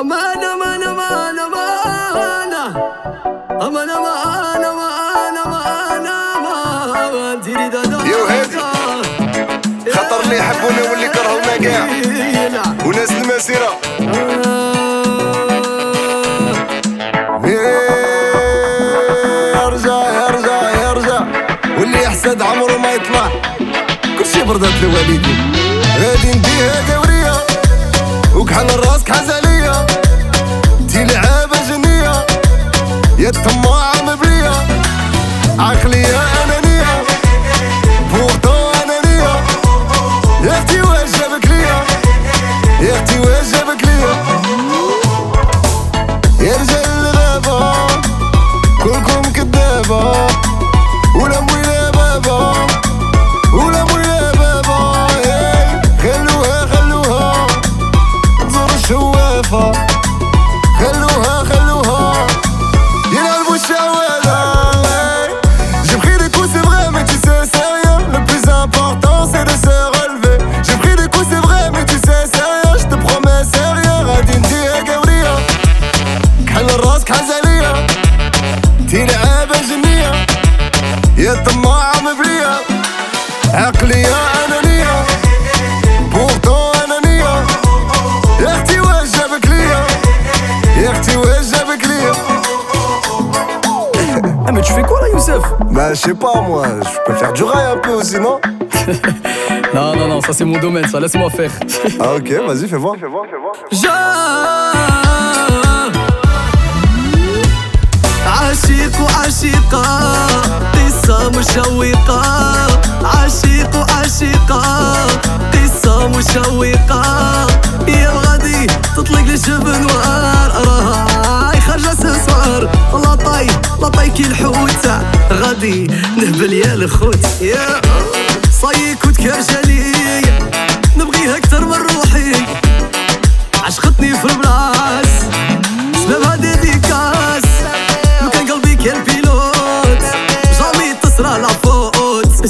امان امان امان امان امان امان امان امان امان ديري دادا يو هادي. خطر اللي يحبونا واللي كرهونا كاع وناس المسيرة يرجع يرجع يرجع واللي يحسد عمره ما يطلع كلشي بردات الوالدين غادي نديها دورية وكحل الراس كحزالية تي لعابة جنية يا طماعة مبلية عقلية أنانية بورتو أنانية يا اختي واش جابك ليا يا اختي واش جابك ليا Ah mais tu fais quoi là Youssef Bah je sais pas moi, je peux faire du rail un peu aussi non Non non non ça c'est mon domaine ça laisse-moi faire Ah ok vas-y fais voir جار مشوقة عشيق عشيقة قصة مشوقة يا الغادي تطلق الجبن وار راهي خرجة سنسوار لا طاي كي الحوتة غادي نهبل يا الخوت يا صايك كنت كرجالي نبغيها اكتر من روحي عشقتني في البلاد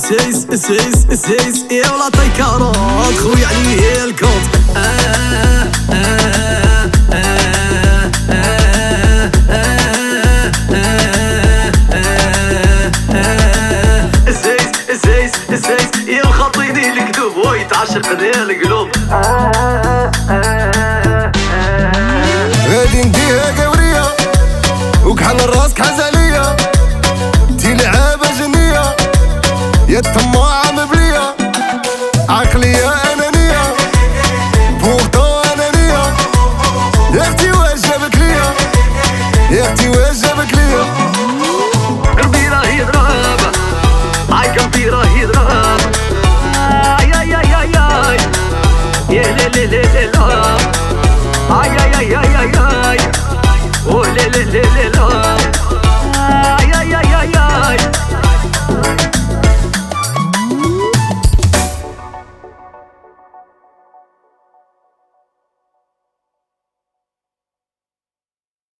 اسيس اسيس اسيس يا ولا طيكارات خويا علي الكوت آه آه آه اسيس اسيس اسيس يا الخطيني الكذوب ويتعشق ذي القلوب يا الطماعة مبلية عقلية أنانية بورتو أنانية يا اختي واش جابك ليا يا اختي واش جابك ليا قلبي راه يضرب عاي قلبي راه يضرب اي اي اي اي اي يا لا لا لا لا لا اي اي اي اي اي اي او لا لا لا لا لا